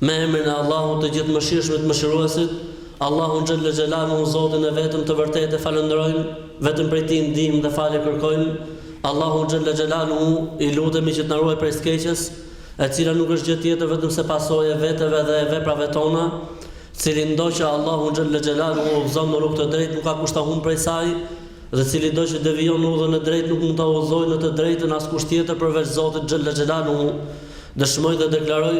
Me emrin e Allahut të gjithë mëshirshmit mëshiruesit, Allahun xhelle xhelaluhu Zotin e vetëm të vërtetë e falënderojmë, vetëm prej tij ndihmë dhe falje kërkojmë, Allahu xhelle xhelaluhu i lutemi që të na ruaj prej së keqes, e cila nuk është gjë tjetër vetëm se pasojë e veteve dhe e veprave tona, cilindo që Allahu xhelle xhelaluhu udhëzon në rrugë të drejtë nuk ka kush ta humbë prej saj, Dhe cilido që devijon udhën e drejtë nuk mund ta udhëzojë në të drejtën askush tjetër përveç Zotit xhella xhelaluhu. Dëshmoj dhe deklaroj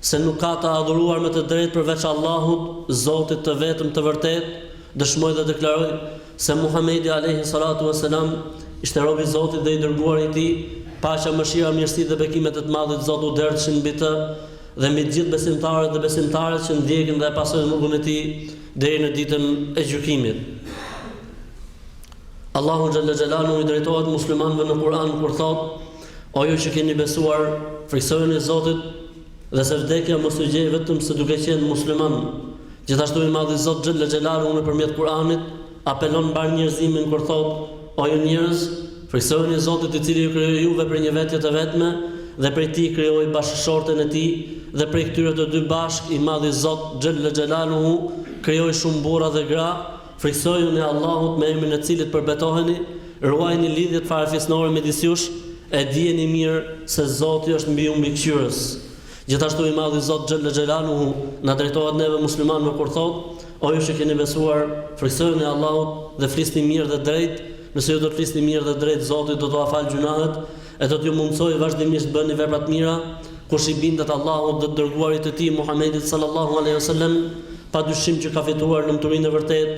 se nuk ka të adhuruar me të drejtë përveç Allahut, Zotit të vetëm të vërtetë, dëshmoj dhe deklaroj se Muhamedi alejhi salatu ue selam ishte rob i Zotit dhe i dërguari i Tij, paqja, mëshira, mirësitë dhe bekimet e të Madhit Zot u derdhëshin mbi të dhe mbi të gjithë besimtarët dhe besimtaret që ndjekin dhe e pasojnë rrugën e tij deri në ditën e gjykimit. Allahu xhalla xhalalu iu drejtohet muslimanëve në Kur'an kur thotë: O ju që keni besuar, frikësojuni Zotit dhe se vdekja mos t'ju gjejë vetëm se duke qenë musliman. Gjithashtu i madhi Zot xhalla xhalalu nëpërmjet Kur'anit apelon mbarë njerëzimin kur thotë: O ju njerëz, frikësojuni Zotit i cili ju krijoi juve prej një vetje të vetme dhe prej tij krijoi bashkëshorten e tij dhe prej këtyre të dy bashkë i madhi Zot xhalla xhalalu krijoi shumë burra dhe gra, Frikësojuni Allahut me emrin e të Cilit përbetoheni, ruajini lidhjet farefisnore midis jush, e dijeni mirë se Zoti është mbi ju Mbikëqyrës. Gjithashtu i Madhi Zot xhelle xhelaluhu na drejtohet neve muslimanëve kur thotë, O ju që keni besuar, frikësojuni Allahut dhe flisni mirë dhe drejt, nëse ju do të flisni mirë dhe drejt Zoti do t'ua falë gjynahet, E do t'ju mundësojë vazhdimisht të bëni vepra të mira, kush i bindet Allahut dhe të Dërguarit të Tij Muhammedit sallallahu alejhi ve sellem, padyshim që ka fituar lumturinë e vërtetë,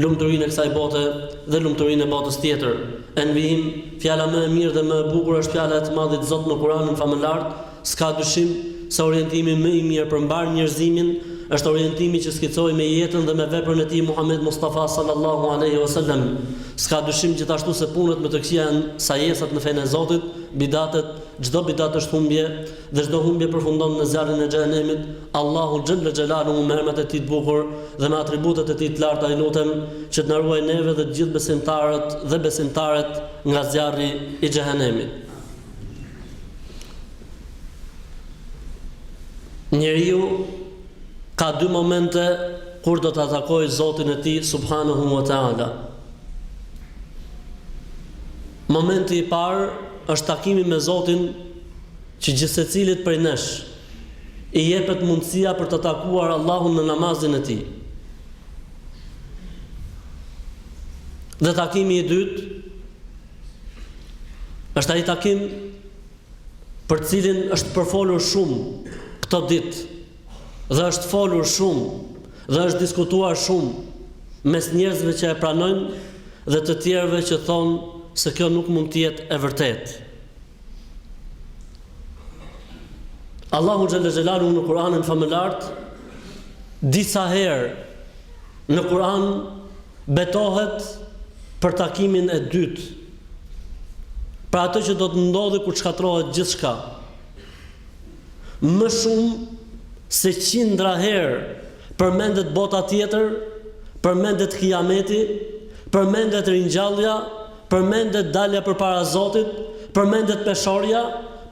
lumturinë e kësaj bote dhe lumturinë e botës tjetër. E në vijim, Fjala më e mirë dhe më e bukur është fjala e të Madhit Zot në Kuranin Famëlartë, S'ka dyshim se orientimi më i mirë për mbarë njerëzimin është orientimi që skicoi me jetën dhe me veprën e tij Muhamed Mustafa sallallahu alejhi o sellem. S'ka dyshim gjithashtu se punët më të këqija janë sajesat në fenë e Zotit, bidatet, çdo bidat është humbje dhe çdo humbje përfundon në zjarrin e xhehenemit, Allahut xhelle xhelaluhu me emrat e tij të bukur dhe me atributet e tij të larta i lutem që të na ruaj neve dhe të gjithë besimtarët dhe besimtaret nga zjarri i xhehenemit. Njeriu ka dy momente kur do ta takojë Zotin e tij subhanahu wa taala. Momenti i parë është takimi me Zotin që gjithsecilit prej nesh i jepet mundësia për të takuar Allahun në namazin e tij. Dhe takimi i dytë Është ai takim për të cilin është përfolur shumë këto ditë dhe është folur shumë dhe është diskutuar shumë mes njerëzve që e pranojnë dhe të tjerëve që thonë se kjo nuk mund të jetë e vërtetë. Allahu xhelle xhelaluhu në Kur'anin famëlart disa herë Në Kur'an betohet për takimin e dytë, për atë që do të ndodhë kur të shkatërrohet gjithçka. Më shumë se qindra herë përmendet bota tjetër, përmendet Kijameti, përmendet ringjallja, përmendet dalja përpara Zotit, përmendet peshorja,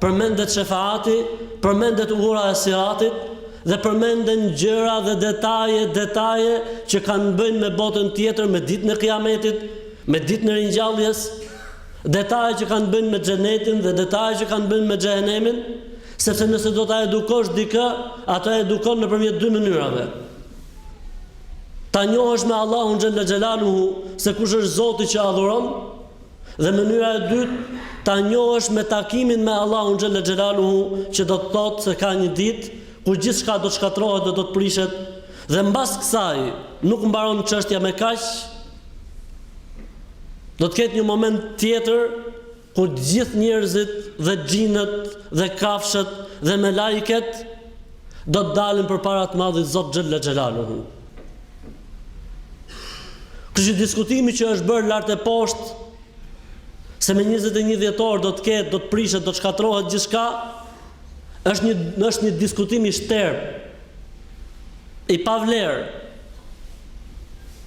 përmendet shefaati, përmendet ura e Siratit dhe përmenden gjëra dhe detaje, detaje që kanë të bëjnë me botën tjetër, me Ditën e Kijametit, me Ditën e Ringjalljes, detaje që kanë të bëjnë me Xhenetin dhe detaje që kanë të bëjnë me Xhehenemin, sepse nëse do ta edukosh dikë, atë e edukon nëpërmjet dy mënyrave. Ta njohësh me Allahun xhelle xhelaluhu se kush është Zoti që adhuron? Dhe mënyra e dytë, ta njohësh me takimin me Allahun xhelle xhelaluhu, që do të thotë se ka një ditë kur gjithçka do të shkatërrohet dhe do të prishet dhe mbas kësaj nuk mbaron çështja me kaq. Do të ketë një moment tjetër kur të gjithë njerëzit dhe xhinët dhe kafshët dhe melaiket do të dalin përpara të Madhit Zot xhelle xhelaluhu. Ky diskutimi që është bërë lart e poshtë se me 21 dhjetor do të ketë, do të prishet, do të shkatërrohet gjithçka, është një është një diskutim i shterpë. I pavlerë.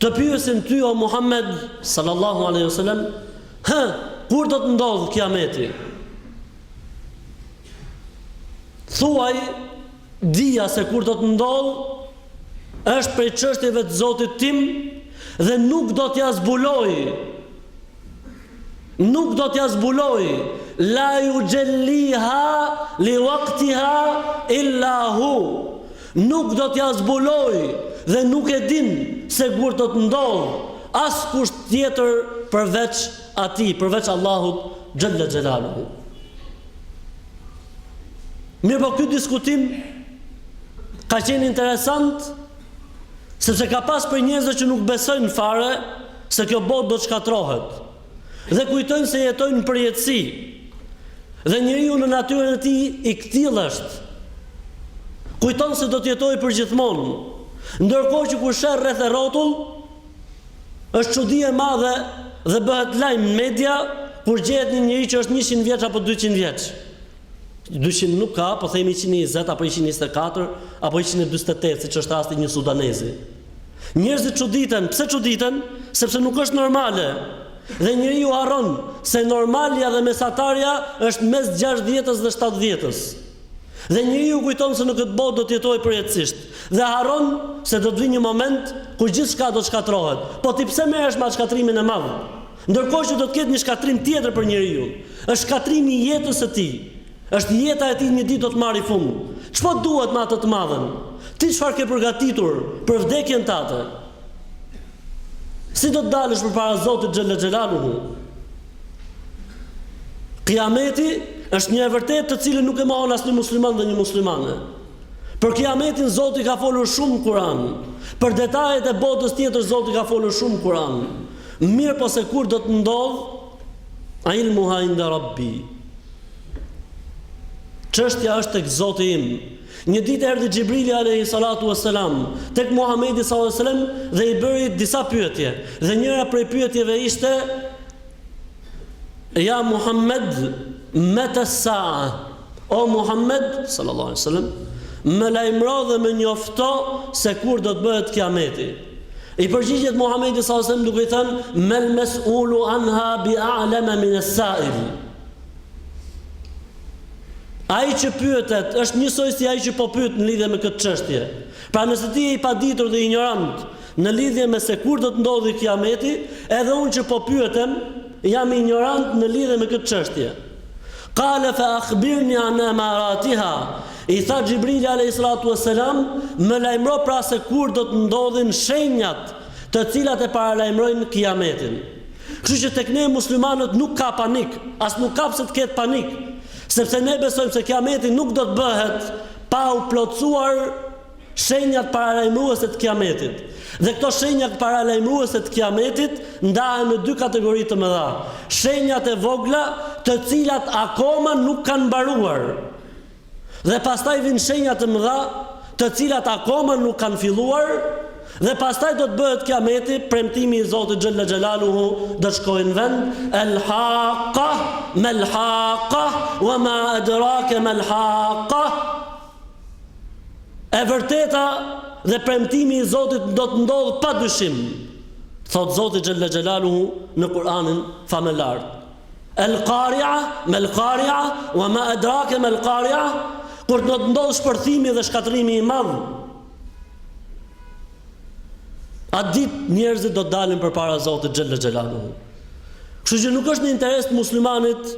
Të pyesin ty o Muhammed sallallahu alaihi wasallam, "Hë, kur do të ndodhë Kiameti?" Thuaj, "Dija se kur do të ndodhë është prej çështjeve të Zotit tim dhe nuk do t'ia zbulojë." Nuk do t'ja zbulojë, la juxhel-liha li waqtiha illa hu, nuk do t'ja zbulojë dhe nuk e din se kur do të ndodhë, askush tjetër përveç Atij, përveç Allahut xhelle xhelaluhu. Mirëpo ky diskutim ka qenë interesant sepse ka pas për njerëzit që nuk besojnë fare, se kjo botë do të shkatërrohet dhe kujtojnë se jetojnë në përjetësi dhe njeriu në natyrën e tij i këtillë është. Kujton se do të jetojë përgjithmonë, ndërkohë që kur sheh rreth e rrotull, është çudi e madhe dhe bëhet lajm në media kur gjendet një njeri që është 100 vjeç apo 200 vjeç. 200 nuk ka, po themi 120 apo 124 apo 148, siç është rasti një sudanezi. Njerëzit çuditen, pse çuditen? Sepse nuk është normale. Dhe njeriu harron se normalja dhe mesatarja është mes 60-s dhe 70-s. Dhe njeriu kujton se në këtë botë do të jetojë përjetësisht dhe harron se do të vijë një moment kur gjithçka do të shkatërrohet. Po ti pse merresh me atë shkatërrimin e madh? Ndërkohë që do të ketë një shkatërrim tjetër për njeriun. Është shkatërrimi i jetës së tij. Është jeta e tij një ditë do të marri fund. Ç'po të duhet me atë të madhen? Ti çfarë ke përgatitur për vdekjen tate? Si do të dalësh përpara Zotit Xhella Xhelaluhu? Kiameti është një e vërtetë të cilën nuk e mohon asnjë musliman dhe një muslimane. Për kiametin Zoti ka folur shumë në Kur'an. Për detajet e botës tjetër Zoti ka folur shumë në Kur'an. Mirëpo se kur do të ndodhë, a ilmuha inda rabbi. Çështja është tek Zoti im. Një ditë erdhi Xhibrili alejhi salatu ves selam tek Muhamedi sallallahu alejhi wasallam dhe i bëri disa pyetje. Dhe njëra prej pyetjeve ishte Ja Muhammed, meta saa? O Muhammed sallallahu alejhi wasallam, më lajmëro dhe më njofto se kur do të bëhet Kiameti. I përgjigjet Muhamedi sallallahu alejhi wasallam duke i thënë mel mes'ulu anha bi a'lama min as-sa'il. Ai që pyetet është njësoj si ai që po pyet në lidhje me këtë çështje. Pra nëse ti je i paditur dhe injorant në lidhje me se kur do të ndodhi kiameti, edhe unë që po pyetem jam injorant në lidhje me këtë çështje. Kale fa akhbirni an amaratiha. I tha Xhibrili alayhi salatu wassalam, më lajmëro pra se kur do të ndodhin shenjat të cilat e paralajmërojnë kiametin. Kështu që tek ne muslimanët nuk ka panik, as nuk ka pse të ketë panik, sepse ne besojmë se Kiameti nuk do të bëhet pa u plotësuar shenjat paralajmëruese të Kiametit. Dhe këto shenja paralajmëruese të Kiametit ndahen në dy kategori të mëdha, shenjat e vogla, të cilat akoma nuk kanë mbaruar, dhe pastaj vijnë shenja të mëdha, të cilat akoma nuk kanë filluar, dhe pastaj do të bëhet kiameti, premtimi i Zotit xhalla xhelaluhu do të shkojë në vend, el haqa mal haqa wa ma adraka mal haqa. E vërteta dhe premtimi i Zotit do të ndodhë pa dyshim. Thotë Zoti xhalla xhelaluhu në Kur'anin famëlartë. El Qari'a, Mel Qari'a, Wa Ma Adrake Mel Qari'a, kur do të ndodhë shpërthimi dhe shkatërrimi i madh. Atë ditë njerëzit do të dalin përpara Zotit xhele xhelaluhu. Kështu që nuk është në interes të muslimanit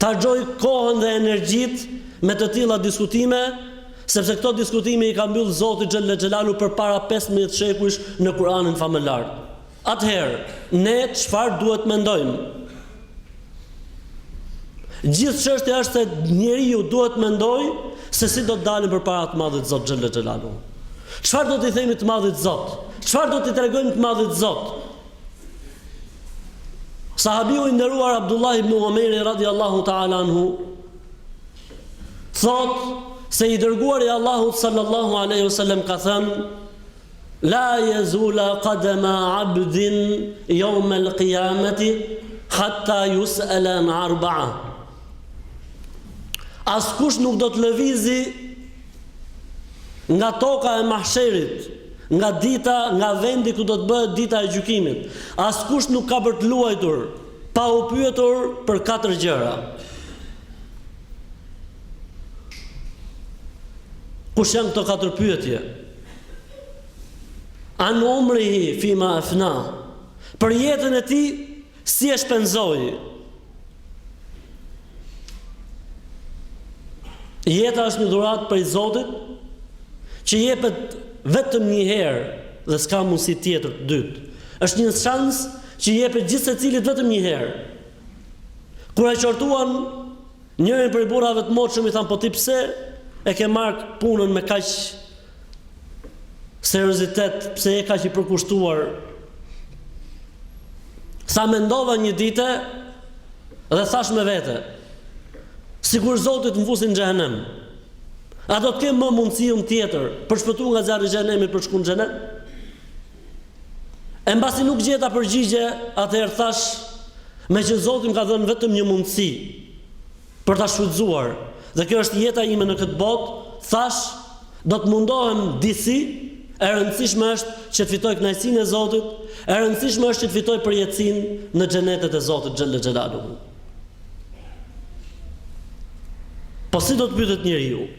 ta çojë kohën dhe energjitë me të tilla diskutime, sepse këto diskutime i ka mbyll Zoti xhele xhelaluhu përpara 15 shekujsh në Kur'anin famëlartë. Atëherë, ne çfarë duhet të mendojmë? Gjithë çështja është se njeriu duhet të mendojë se si do të dalim përpara të Madhit Zot xhele xhelaluhu. Çfarë do t'i themi të Madhit Zot? Çfarë do t'i tregojmë të Madhit Zot? Sahabiu i nderuar Abdullah ibn Omeri radiallahu ta'ala anhu thotë se i dërguari i Allahut sallallahu alaihi wasallam ka thënë La yezula qadama abdin yawm al qiyamati hatta yus'al an arba'a Askush nuk do të lëvizi nga toka e mahsherit, nga dita, nga vendi ku do të bëhet dita e gjykimit. Askush nuk ka për të luajtur pa u pyetur për katër gjëra. Kush janë këto katër pyetje? An umrihi fima afna. Për jetën e tij si e shpenzoi. Jeta është një dhuratë prej Zotit që jepet vetëm një herë dhe s'ka mundësi tjetër të dytë. Është një shans që jepet gjithsecilit vetëm një herë. Kur e qortuan Njërin prej burrave të moçëm i thanë po ti pse e ke marrë punën me kaq seriozitet, pse je kaq i përkushtuar? Tha mendova një dite dhe thashë me vete, sikur Zoti të më fusi në xhehenem, a do të kem më mundësi unë tjetër për shpëtu nga zjarri i xhehenemit për shku në xhenet? E mbasi nuk gjeta përgjigje, atëherë thash, meqë Zoti më ka dhënë vetëm një mundësi për ta shfrytëzuar, dhe kjo është jeta ime në këtë botë, thash, do të mundohem disi, e rëndësishme është që të fitoj kënaqësinë e Zotit, e rëndësishme është që të fitoj përjetësinë në xhenetet e Zotit xhelle xhelaluhu. Po si do të pyetet njeriu?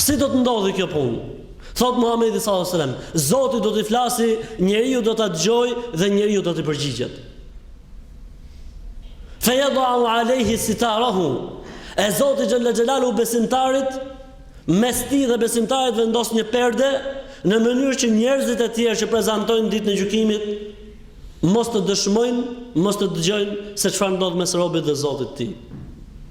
Si do të ndodhi kjo punë? Thotë Muhamedi sallallahu alaihi wasallam, Zoti do t'i flasi, njeriu do ta dëgjojë dhe njeriu do t'i përgjigjet. Fe yad'u alayhi sitarahu. E Zoti xhelle xhelaluhu besimtarit mes tij dhe besimtarit vendos një perde në mënyrë që njerëzit e tjerë që prezantojnë ditën e gjykimit mos të dëshmojnë, mos të dëgjojnë se çfarë ndodh mes robit dhe Zotit të tij.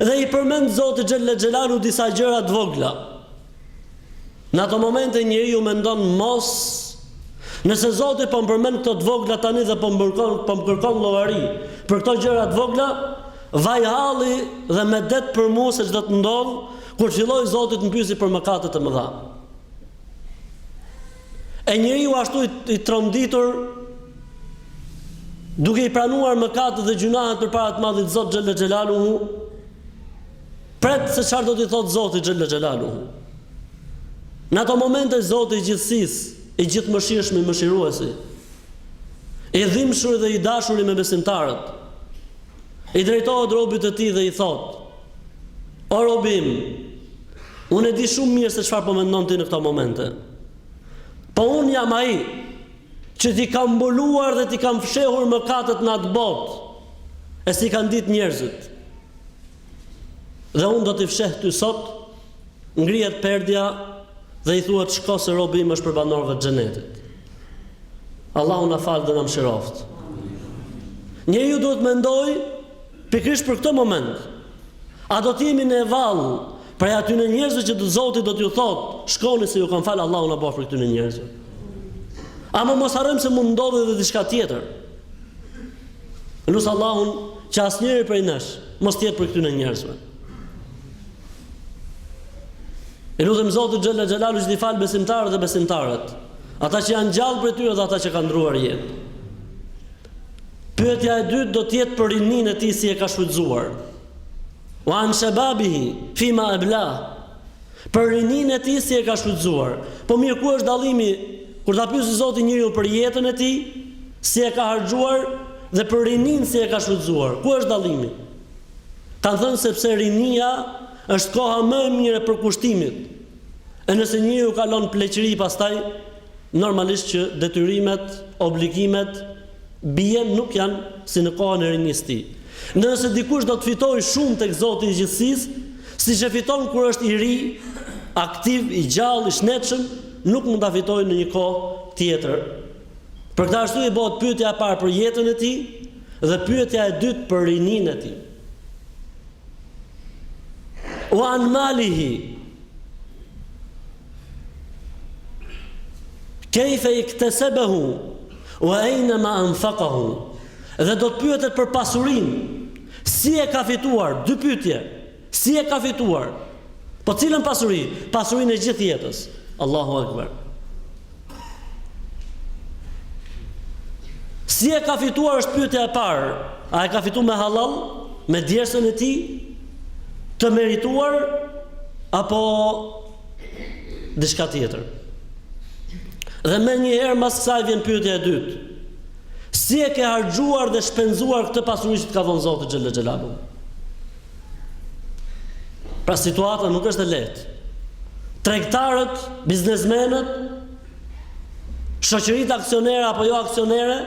Dhe i përmend Zoti xhelle xhelaluhu disa gjëra të vogla. Në ato momente njeriu mendon mos nëse Zoti po më përmend këto të vogla tani dhe po më po më kërkon llogari për këto gjëra të vogla, vaj halli dhe medet për mua se ç'do të ndodh kur fillojë Zoti të më pyesi për mëkatet e mëdha. E njeriu ashtu i tronditur duke i pranuar mëkatet dhe gjynahet përpara të Madhit Zot xhelle xhelaluhu pret se çfarë do t'i thotë Zoti xhelle xhelaluhu. Në ato momente Zoti i gjithësisë, i gjithëmëshirshmi, mëshiruesi, i dhimbshuri dhe i dashuri me besimtarët, i drejtohet robit të tij dhe i thotë: O robi im, Unë e di shumë mirë se çfarë po mendon ti në këto momente. Po unë jam ai që t'i kam mbuluar dhe t'i kam fshehur mëkatet në atë botë. E s'i kanë ditë njerëzit. Dhe unë do t'i fsheh ty sot, ngrihet perdja dhe i thuhet shko se robi im është prej banorëve të xhenetit. Allahu na faltë dhe na mëshiroftë. Njeriu duhet të mendojë pikërisht për këtë moment. A do të jemi ne vallë prej atyre njerëzve që Zoti do t'ju thotë, shkoni se ju kam falë. Allahu na bëftë prej këtyre njerëzve? Ama mos harrojmë se mund të ndodhi edhe diçka tjetër. Lus Allahun që asnjëri prej nesh mos të jetë prej këtyre njerëzve. I lutem Zotit Xhelle Xhelaluhu që t'i falë besimtarët dhe besimtaret, ata që janë gjallë prej tyre dhe ata që kanë ndruar jetë. Pyetja e dytë do të jetë për rininë e tij si e ka shfrytëzuar. Wa an shababihi fima abla. Për rininë e tij si e ka shfrytëzuar. Po mirë, ku është dallimi kur ta pyesë Zoti njeriun për jetën e tij, si e ka harxhuar dhe për rininë si e ka shfrytëzuar? Ku është dallimi? Kanë thënë sepse rinia është koha më e mirë e përkushtimit. E nëse njeriu kalon pleqëri pastaj Normalisht që detyrimet, obligimet, bien nuk janë si në kohën e rinisë së tij. Nëse dikush do të fitojë shumë tek Zoti i gjithësisë, siç e fiton kur është i ri, aktiv, i gjallë, i shnetshëm, nuk mund ta fitojë në një kohë tjetër. Për këtë arsye i bëhet pyetja e parë për jetën e tij dhe pyetja e dytë për rininë e tij. Wa an malihi Kejfe iktesebehu, ue ejne ma anfakahu, dhe do të pyetet për pasurinë, si e ka fituar, dy pytje, si e ka fituar, po cilën pasuri, pasurinë e gjithë jetës, Allahu Akbar. Si e ka fituar është pyetja e parë, a e ka fitu me hallall, me djersën e tij, të merituar, apo diçka tjetër. Dhe menjëherë mas kësaj vjen pyetja e dytë. Si e ke harxhuar dhe shpenzuar këtë pasuri që të ka dhënë Zoti Xhele Xhelaluhu? Pra situata nuk është e lehtë. Tregtarët, biznesmenët, shoqëritë aksionere apo jo aksionere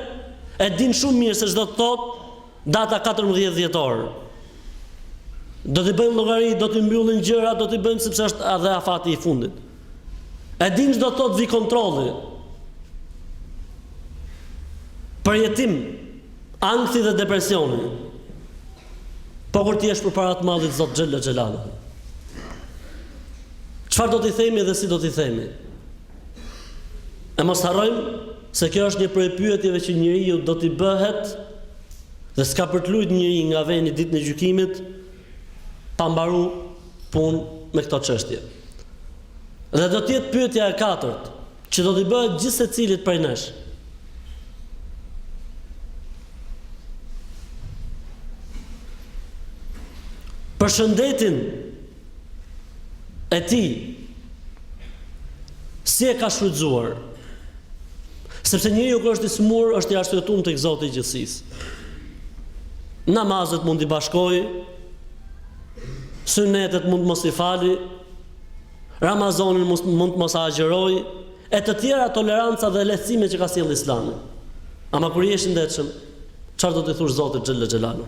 e dinë shumë mirë se ç'do të thotë Data katërmbëdhjetë dhjetor do t'i bëjnë llogari, do t'i mbyllin gjërat, do t'i bëjmë sepse është edhe afati i fundit. E dinë ç'do thotë vjen kontrolli. Përjetim ankthi dhe depresioni. Po kur të jesh përpara të madhit Zot Xhele Xhelaluhu. Çfarë do t'i themi dhe si do t'i themi? E mos harrojmë Se kjo është një prej pyetjeve që njeriut do t'i bëhet dhe s'ka për të lujt njeri nga vendi ditën e gjykimit pa mbaru punë me këto çështje. Dhe do të jetë pyetja e katërt, që do t'i bëhet gjithsecilit prej nesh. Për shëndetin, e tij si e ka shfrytëzuar? Sepse njeriu kur është i sëmurë është i arsyetuar tek Zoti i gjithësisë. Namazet mund t'i bashkojë, sunetet mund të mos i fali, Ramazanin mund të mos agjërojë, e të tjera toleranca dhe lehtësime që ka sjell Islami. Ama kur je i shëndetshëm, çfarë do të thosh Zotit xhel xhelalu?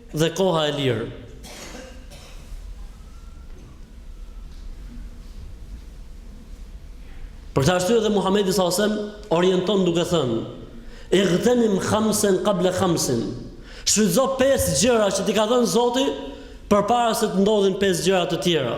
Dhe koha e lirë. Për këtë arsye edhe Muhamedi sallallahu alajhi wasallam orienton duke thënë: "Ightenim khamsen qabla khamsin." Shfrytëzo pesë gjëra që t'i ka dhënë Zoti përpara se të ndodhin pesë gjëra të tjera.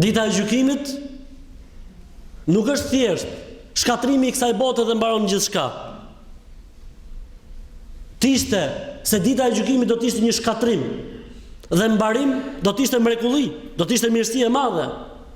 Dita e gjykimit nuk është thjesht shkatërrimi i kësaj bote dhe mbaron gjithçka. Të ishte se dita e gjykimit do të ishte një shkatërrim dhe mbarim do të ishte mrekulli, do të ishte mirësi e madhe.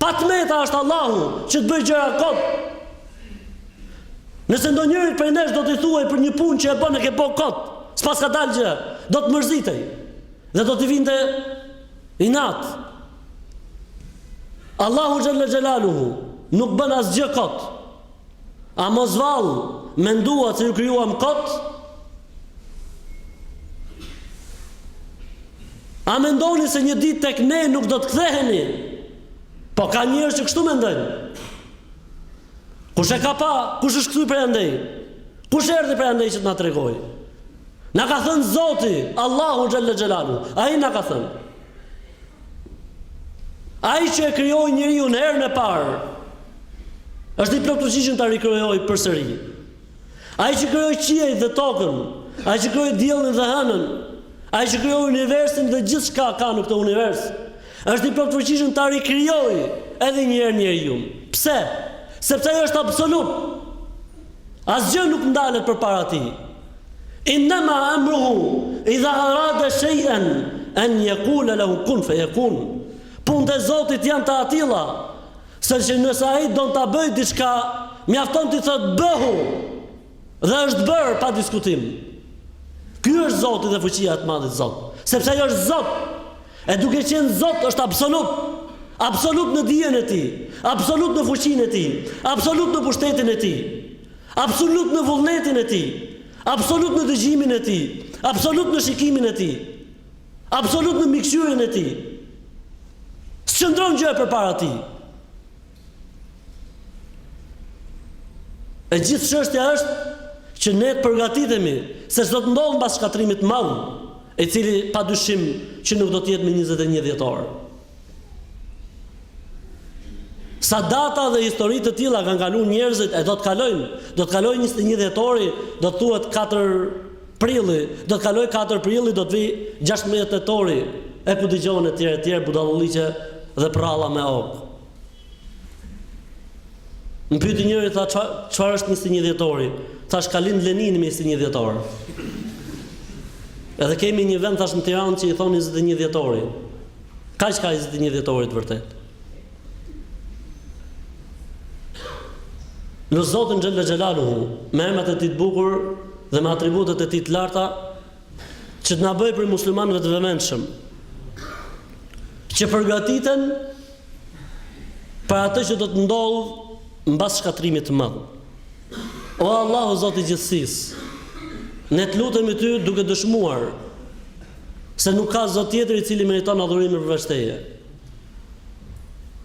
Pa të meta është Allahu që të bëjë gjëra kot. Nëse ndonjërit prej nesh do t'i thuash për një punë që e bën e ke bën kot, s'paska dalë gjë, do të mërzitej. Dhe do t'i vinte inat. Allahu xhalla xhelaluhu nuk bën asgjë kot. A mos vallë menduat se ju krijuam kot? A mendoni se një ditë tek ne nuk do të ktheheni? Po ka njerëz që kështu mendojnë. Kush e ka pa? Kush është kthyer prej andej? Kush erdhi prej andej që të na tregojë? Na ka thënë Zoti, Allahu xhalla xhelalu. Ai na ka thënë. Ai që e krijoi njeriu në herën e parë, Është i plotfuqishëm ta rikrijojë përsëri. Ai që krijoi qiejt dhe tokën, ai që krijoi diellin dhe hënën, ai që krijoi universin dhe gjithçka ka në këtë univers, është i plotfuqishëm ta rikrijojë edhe një herë njeriun. Pse? Sepse ai është absolut. Asgjë nuk ndalet përpara tij. Innama amruhu idha arada shay'an an yaqula lahu kun fayakun. Punët e Zotit janë të atilla Saqë nëse ai don ta bëjë diçka, mjafton t'i thotë bëhu. Dhe është bërë pa diskutim. Ky është Zoti dhe fuqia e të madhit Zot, sepse ai është Zot. E duke qenë Zot është absolut. Absolut në dijen e tij, absolut në fuqinë e tij, absolut në pushtetin e tij, absolut në vullnetin e tij, absolut në dëgjimin e tij, absolut në shikimin e tij. Absolut në mbikëqyrjen e tij. S'qëndron gjë përpara tij. E gjithë çështja është që ne të përgatitemi se ç'do të ndodhë mbas shkatrimit të madh, i cili padyshim që nuk do të jetë me 21 dhjetor. Sa data dhe histori të tilla kanë kaluar njerëzit e do të kalojnë. Do të kalojë 21 dhjetori, do të thuhet 4 prilli, do të kalojë 4 prilli, do të vi 16 tetori. E po dëgjohen e tjerë e tjerë budalliqe dhe prralla me okë. Më pyeti njëri tha çfarë është 21 dhjetori? Thash ka lind Lenini me 21 dhjetor. Edhe kemi një vend thash në Tiranë që i thonë 21 dhjetori. Kaq ka 21 dhjetori të vërtetë. Lus Zotin xhelle xhelaluhu, me emrat e tij të bukur dhe me atributet e tij të larta, që të na bëjë prej muslimanëve të vëmendshëm, që përgatiten për atë që do të ndodhë mbas shkatrimit të madh. O Allah, o Zoti i gjithësisë, ne të lutemi ty duke dëshmuar, se nuk ka Zot tjetër i cili meriton adhurimin përveç teje.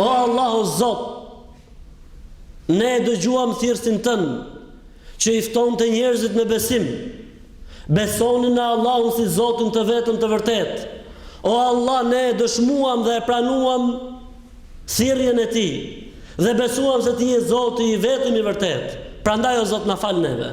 O Allah o Zot, ne e dëgjuam thirrësin tënd që i ftonte njerëzit në besim. Besoni në Allahun si Zotin të vetëm të vërtetë. O Allah, ne e dëshmuam dhe e pranuam thirrjen e tij dhe besuam se ti je Zoti i vetëm i vërtetë. Prandaj o Zot na fal neve.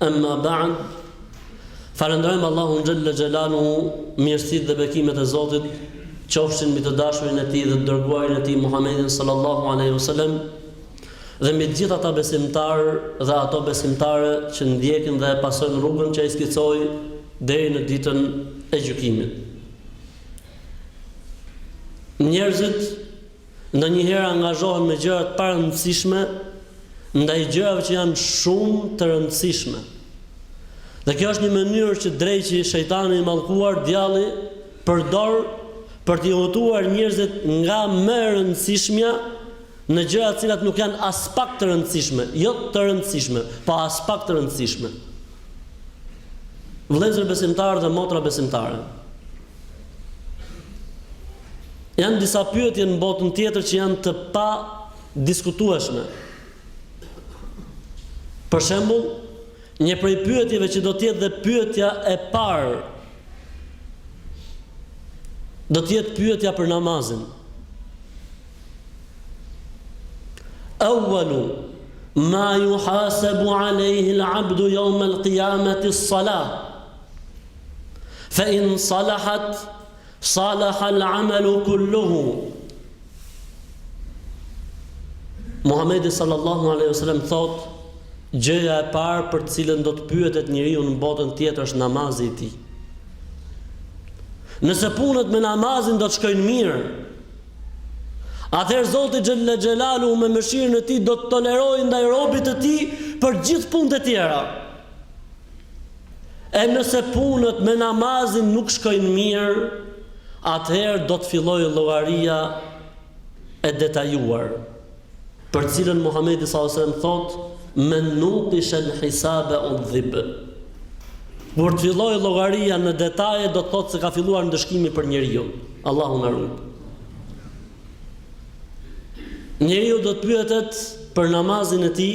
Emma ba'd Falënderojmë Allahun xhelle xhelaluhu, mirësitë dhe bekimet e Zotit qofshin mbi të dashurin e Tij dhe të dërguarin e Tij Muhammedin sallallahu alaihi wasallam dhe mbi të gjithë ata besimtarë dhe ato besimtare që ndjekin dhe e pasojnë rrugën që ai skicoi deri në ditën e gjykimit. Njerëzit Ndonjëherë angazhohen me gjëra të parëndësishme ndaj gjërave që janë shumë të rëndësishme. Dhe kjo është një mënyrë që dreqi, shejtani i mallkuar, djalli, përdor për t'i hutuar njerëzit nga më e rëndësishmja në gjëra të cilat nuk janë aspak të rëndësishme, jo të rëndësishme, po aspak të rëndësishme. Vëllezër besimtarë dhe motra besimtare. Janë disa pyetje në botën tjetër që janë të padiskutueshme. Për shembull, një prej pyetjeve që do të jetë dhe pyetja e parë do të jetë pyetja për namazin. Awwalu ma yuhasabu alayhi al-'abdu yawm al-qiyamati as-salah. Fa in salahat Salaha al-amalu kulluhu Muhamedi sallallahu alaihi wasallam thotë gjëja e parë për të cilën do të pyetet njeriu në botën tjetër është namazi i tij. Nëse punët me namazin do të shkojnë mirë, atëherë Zoti xhelle xhelaluhu me mëshirën e tij do të tolerojë ndaj robit të tij për gjithë punët e tjera. E nëse punët me namazin nuk shkojnë mirë, atëherë do të fillojë llogaria e detajuar, për të cilën Muhamedi sallallahu alajhi wasallam thotë, Men nuqisha al-hisabe udhib. Kur të fillojë llogaria në detaje do të thotë se ka filluar ndëshkimi për njeriun. Allahu na ruajt. Njeriu do të pyetet për namazin e tij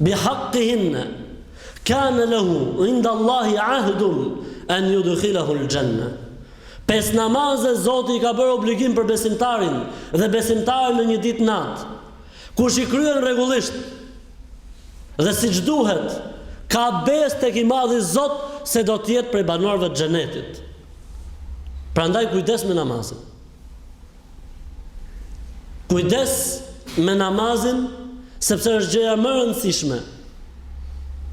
Bi hakkihinne kane lehu inda Allahi ahdun en judhilahul xhenne. Pesë namaze Zoti i ka bërë obligim për besimtarin dhe besimtaren në një ditë natë. Kush i kryen rregullisht dhe siç duhet, ka besë tek i madhi Zot se do të jetë prej banorëve të xhenetit. Prandaj kujdes me namazin. Kujdes me namazin, sepse është gjëja më e rëndësishme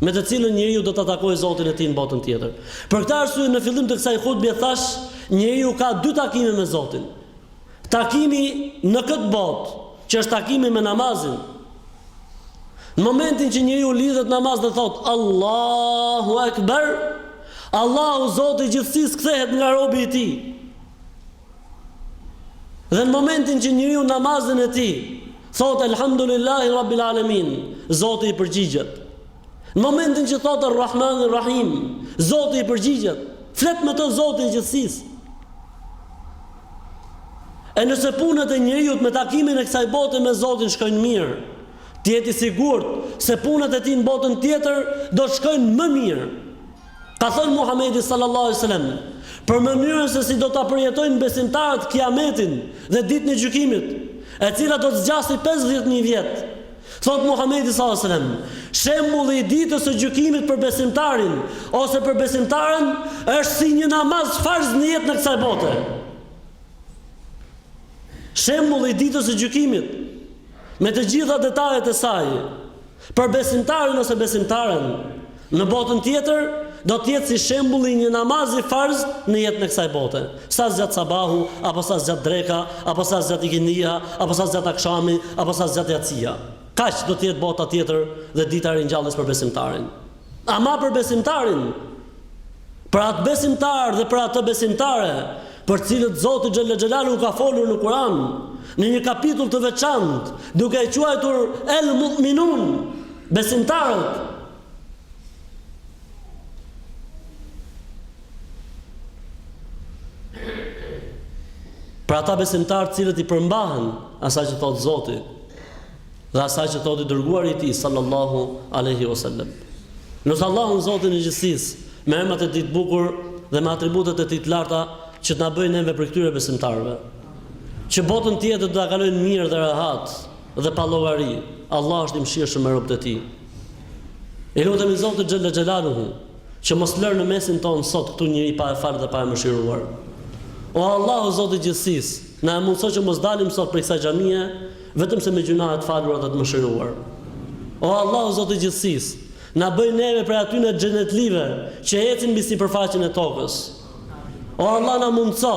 me të cilën njeriu do ta takojë Zotin e tij në botën tjetër. Për këtë arsye në fillim të kësaj hutbeje thash, njeriu ka dy takime me Zotin. Takimi në këtë botë, që është takimi me namazin. Në momentin që njeriu lidhet namaz dhe thotë Allahu Akbar, Allahu Zoti i gjithësisë kthehet nga robi i tij. Dhe në momentin që njeriu namazin e tij thotë elhamdulillahi rabbil alamin, Zoti i përgjigjet. Në momentin që thotë Ar-Rahman Ar-Rahim, Zoti i përgjigjet. Flet me të Zoti i gjithësisë. E nëse punët e njeriut me takimin e kësaj bote me Zotin shkojnë mirë, të jetë i sigurt se punët e tij në botën tjetër do të shkojnë më mirë. Ka thënë Muhamedi sallallahu alaihi wasallam për mënyrën se si do ta përjetojnë besimtarët Kiametin dhe ditën e gjykimit, e cila do të zgjasë 50000 vjet. Thotë Muhamedi sallallahu alaihi wasallam, shembulli i ditës së gjykimit për besimtarin ose për besimtaren është si një namaz farz në jetën e kësaj bote. Shembulli i ditës së gjykimit me të gjitha detajet e saj, për besimtarin ose besimtaren në botën tjetër, do të jetë si shembulli i një namazi farz në jetën e kësaj bote. Sa zgjat sabahu, apo sa zgjat dreka, apo sa zgjat ikindia, apo sa zgjat akshami, apo sa zgjat jacia. Kaq do të jetë bota tjetër dhe dita e ringjalljes për besimtarin. Ama për besimtarin, për atë besimtar dhe për atë besimtare, për të cilët Zoti Xhella Xhelalu ka folur në Kur'an, në një kapitull të veçantë, duke e quajtur El Mu'minun, besimtarët. Për ata besimtarë të cilët i përmbahen asaj që thotë Zoti, dhe asaj që thotë i dërguari i tij sallallahu alaihi wasallam. Lus Allahun Zotin e gjithësisë me emrat e tij të bukur dhe me atributet e tij të larta që të na bëjë neve prej këtyre besimtarëve. Që botën tjetër do ta kalojnë mirë dhe rehat dhe pa llogari. Allah është i mëshirshëm me robët e tij. I lutemi Zotit xhella xhelaluhu që mos lërë në mesin tonë sot këtu njeri pa e falë dhe pa e mëshiruar. O Allahu Zoti i gjithësisë, na e mundëso që mos dalim sot prej kësaj xhamie Vetëm se me gjynahe të falura dhe të mëshiruar. O Allahu Zoti i Gjithësisë, na bëj neve prej atyne xhenetlive që ecin mbi sipërfaqen e tokës. O Allah na mundëso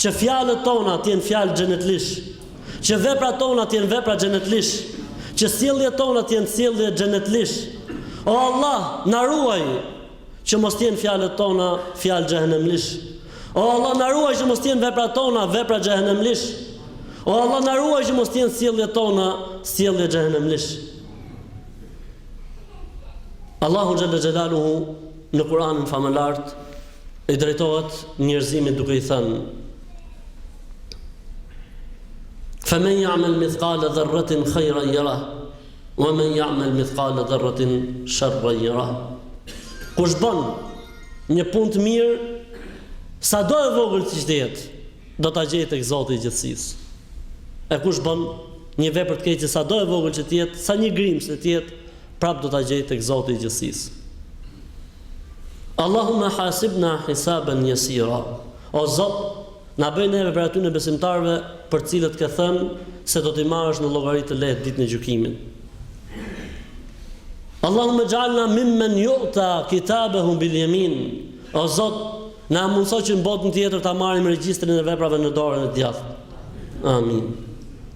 që fjalët tona të jenë fjalë xhenetlish, që veprat tona të jenë vepra xhenetlish, që sjelljet tona të jenë sjellje xhenetlish. O Allah, na ruaj Që mos të jenë fjalët tona fjalë xhehenemlish. O Allah na ruaj që mos të jenë veprat tona vepra xhehenemlish. O Allah na ruaj që mos të jenë sjelljet tona sjellje xhehenemlish. Allahu xhalla xhelaluhu në Kur'anin famëlart i drejtohet njerëzimit duke i thënë Fëmen ja'mel mithkale dherretin khejra jera Wa men ya'mal mithqale dharratin sharran yarah. Kush bën një punë të mirë, sado e vogël që të jetë, do ta gjejë tek Zoti i gjithësisë. E kush bën një vepër të keqe, sado e vogël që të jetë, sa një grimcë të jetë, prap do ta gjejë tek Zoti i gjithësisë. Allahumma hasibna hisaban jesira, O Zot, na bëj neve prej atyne besimtarëve për të cilët ke thënë se do t'i marrësh në llogari të lehtë Ditën e Gjykimit. Allahumma xh'alna mimmen ju'ta kitabahu bil jemin, O Zot, na mundëso që në botën tjetër ta marrim regjistrin e veprave në dorën e djathtë. Amin.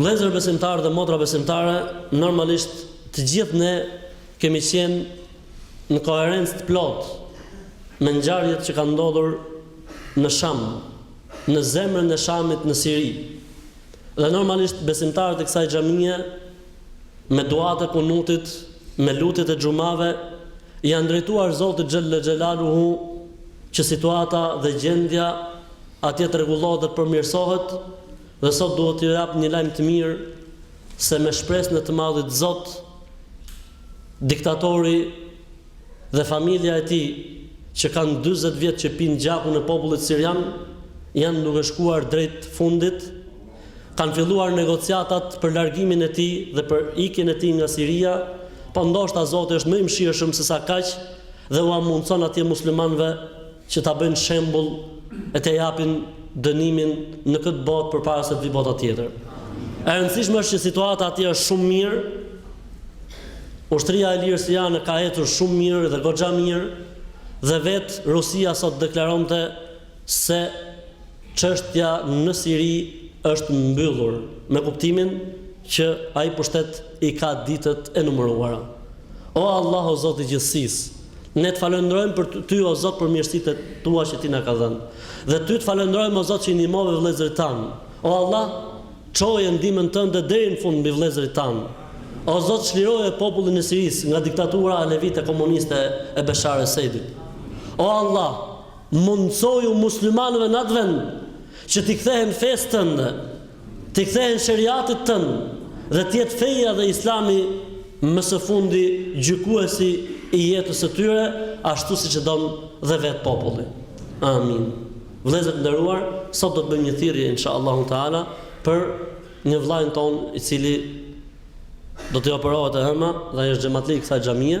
Vëllezër besimtarë dhe motra besimtare, normalisht të gjithë ne kemi qenë në koherencë të plotë me ngjarjet që kanë ndodhur në Sham, në zemrën e Shamit në Siri. Dhe normalisht besimtarët e kësaj xhamie me duat e kunutit, me lutjet e xhumave i janë drejtuar Zotit xhelle xhelaluhu që situata dhe gjendja Atje të rregullohet dhe përmirësohet dhe sot duhet t'ju jap një lajm të mirë se me shpresën e të madhit Zot diktatori dhe familja e tij që kanë dyzet vjet që pinë gjakun e popullit sirian janë duke shkuar drejt fundit kanë filluar negociatat për largimin e tij dhe për ikjen e tij nga Siria po ndoshta Zoti është më i mëshirshëm sesa kaq dhe ua mundëson atje muslimanëve që ta bëjnë shembull e t'ia japin dënimin në këtë botë përpara se të vijë bota tjetër. E rëndësishme është që situata atje është shumë mirë. Ushtria e lirë siriane ka ecur shumë mirë dhe goxha mirë dhe vetë Rusia sot deklaronte se çështja në Siri është mbyllur, me kuptimin që ai pushtet i ka ditët e numëruara. O Allah o Zot i gjithësisë! Ne të falënderojmë për Ty o Zot për mirësitë e Tua që Ti na ka dhënë. Dhe Ty të falënderojmë o Zot që i ndihmove vëllezërit tanë. O Allah, çoje ndihmën Tënde deri në fund mbi vëllezërit tanë. O Zot, çliroje popullin e Sirisë nga diktatura alevite komuniste e Bashar Asedit. O Allah, mundësoju muslimanëve në atë vend që t'i kthehen fesë Tënde. T'i kthehen sheriatit tënd dhe të jetë feja dhe Islami më së fundi gjykuesi i jetës së tyre ashtu siç e don dhe vetë populli. Amin. Vëllezër të nderuar, sot do të bëjmë një thirrje insha Allahu Teala për një vëllain tonë i cili do t'i operohet e ëma dhe ai është xhematli i kësaj xhamie,